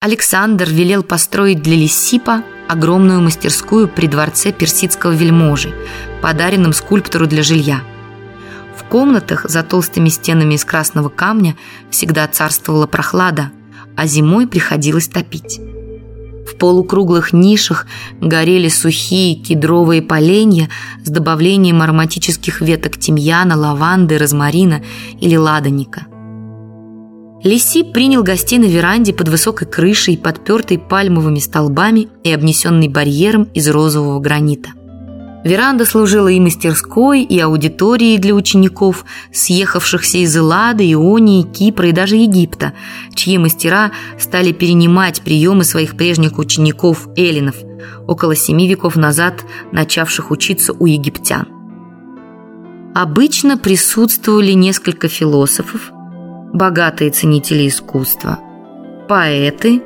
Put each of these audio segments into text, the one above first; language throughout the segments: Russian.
Александр велел построить для Лисипа огромную мастерскую при дворце персидского вельможи, подаренном скульптору для жилья. В комнатах за толстыми стенами из красного камня всегда царствовала прохлада, а зимой приходилось топить. В полукруглых нишах горели сухие кедровые поленья с добавлением ароматических веток тимьяна, лаванды, розмарина или ладаника – Лиси принял гостей на веранде под высокой крышей, подпертой пальмовыми столбами и обнесенной барьером из розового гранита. Веранда служила и мастерской, и аудиторией для учеников, съехавшихся из Эллады, Ионии, Кипра и даже Египта, чьи мастера стали перенимать приемы своих прежних учеников эллинов, около семи веков назад начавших учиться у египтян. Обычно присутствовали несколько философов, богатые ценители искусства, поэты,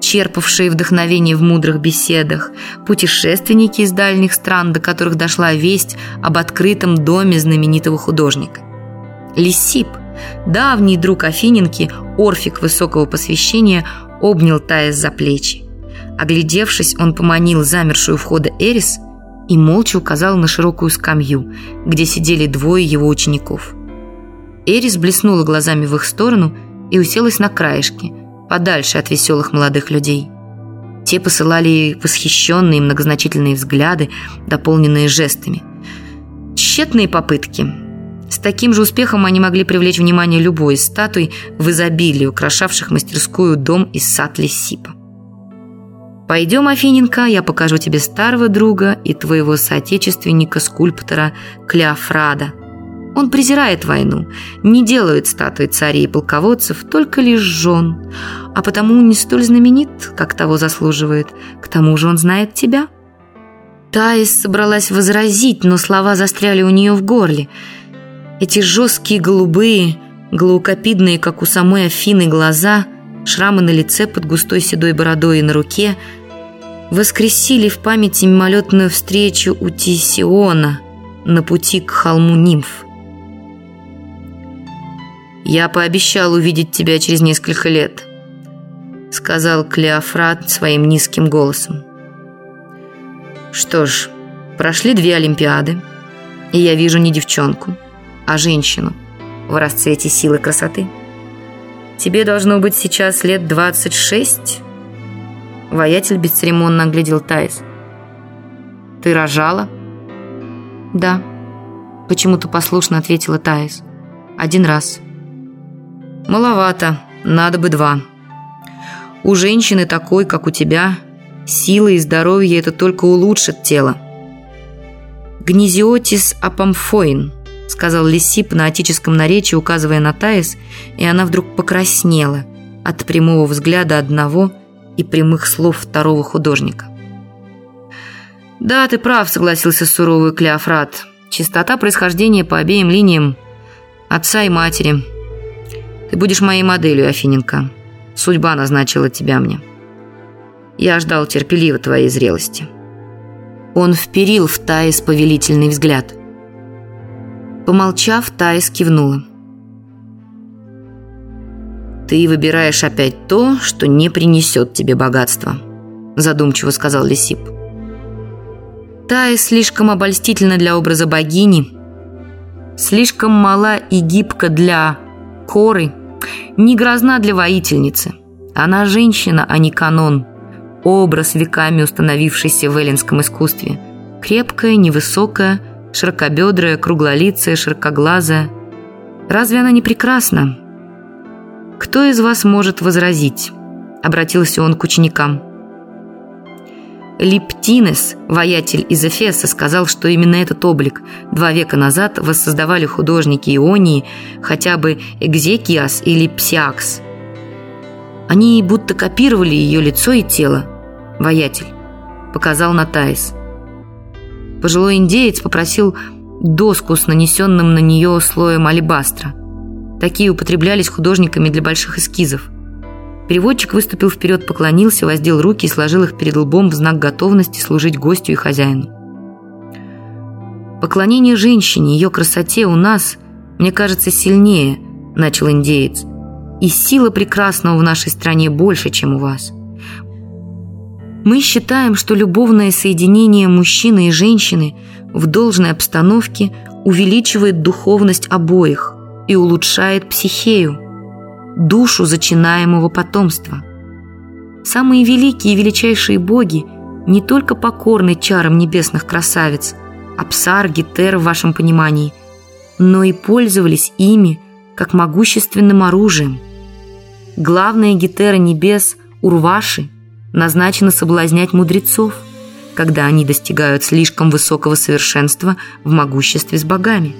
черпавшие вдохновение в мудрых беседах, путешественники из дальних стран, до которых дошла весть об открытом доме знаменитого художника. Лисип, давний друг Афиненки, орфик высокого посвящения, обнял Таис за плечи. Оглядевшись, он поманил замершую входа Эрис и молча указал на широкую скамью, где сидели двое его учеников – Эрис блеснула глазами в их сторону и уселась на краешке, подальше от веселых молодых людей. Те посылали восхищенные многозначительные взгляды, дополненные жестами. Тщетные попытки. С таким же успехом они могли привлечь внимание любой из статуй в изобилии, украшавших мастерскую дом из сад Лисипа. «Пойдем, Афиненко, я покажу тебе старого друга и твоего соотечественника-скульптора Клеофрада», он презирает войну, не делает статуи царей и полководцев, только лишь жен, а потому не столь знаменит, как того заслуживает. К тому же он знает тебя». Таис собралась возразить, но слова застряли у нее в горле. Эти жесткие голубые, глаукопидные, как у самой Афины, глаза, шрамы на лице под густой седой бородой и на руке воскресили в памяти мимолетную встречу у Тисиона на пути к холму нимф. «Я пообещал увидеть тебя через несколько лет», — сказал Клеофрат своим низким голосом. «Что ж, прошли две Олимпиады, и я вижу не девчонку, а женщину в расцвете силы красоты. Тебе должно быть сейчас лет двадцать шесть?» Воятель бесцеремонно оглядел Таис. «Ты рожала?» «Да», — почему-то послушно ответила Таис. «Один раз». Маловато, надо бы два. У женщины такой, как у тебя, силы и здоровье это только улучшит тело. Гнезиотис апамфоин, сказал Лисип на отеческом наречии, указывая на Таис, и она вдруг покраснела от прямого взгляда одного и прямых слов второго художника. «Да, ты прав», — согласился суровый Клеофрат. «Чистота происхождения по обеим линиям отца и матери». Ты будешь моей моделью, Афиненко. Судьба назначила тебя мне. Я ждал терпеливо твоей зрелости». Он вперил в Таис повелительный взгляд. Помолчав, Таис кивнула. «Ты выбираешь опять то, что не принесет тебе богатства», задумчиво сказал Лисип. Таис слишком обольстительна для образа богини, слишком мала и гибка для коры, не грозна для воительницы. Она женщина, а не канон. Образ, веками установившийся в эллинском искусстве. Крепкая, невысокая, широкобедрая, круглолицая, широкоглазая. Разве она не прекрасна? Кто из вас может возразить? Обратился он к ученикам. Липтинес, воятель из Эфеса, сказал, что именно этот облик два века назад воссоздавали художники Ионии, хотя бы Экзекиас или Псиакс. Они будто копировали ее лицо и тело. Воятель показал на Таис. Пожилой индеец попросил доску с нанесенным на нее слоем алебастра. Такие употреблялись художниками для больших эскизов – Переводчик выступил вперед, поклонился, воздел руки и сложил их перед лбом в знак готовности служить гостю и хозяину. «Поклонение женщине, ее красоте у нас, мне кажется, сильнее», – начал индеец. и сила прекрасного в нашей стране больше, чем у вас. Мы считаем, что любовное соединение мужчины и женщины в должной обстановке увеличивает духовность обоих и улучшает психею, душу зачинаемого потомства. Самые великие и величайшие боги не только покорны чарам небесных красавиц, Апсар, Гетер в вашем понимании, но и пользовались ими как могущественным оружием. Главная Гетера небес, Урваши, назначена соблазнять мудрецов, когда они достигают слишком высокого совершенства в могуществе с богами.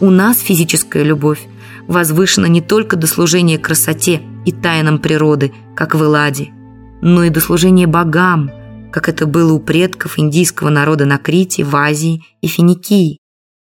У нас физическая любовь возвышена не только до служения красоте и тайнам природы, как в Эладе, но и до служения богам, как это было у предков индийского народа на Крите, в Азии и Финикии.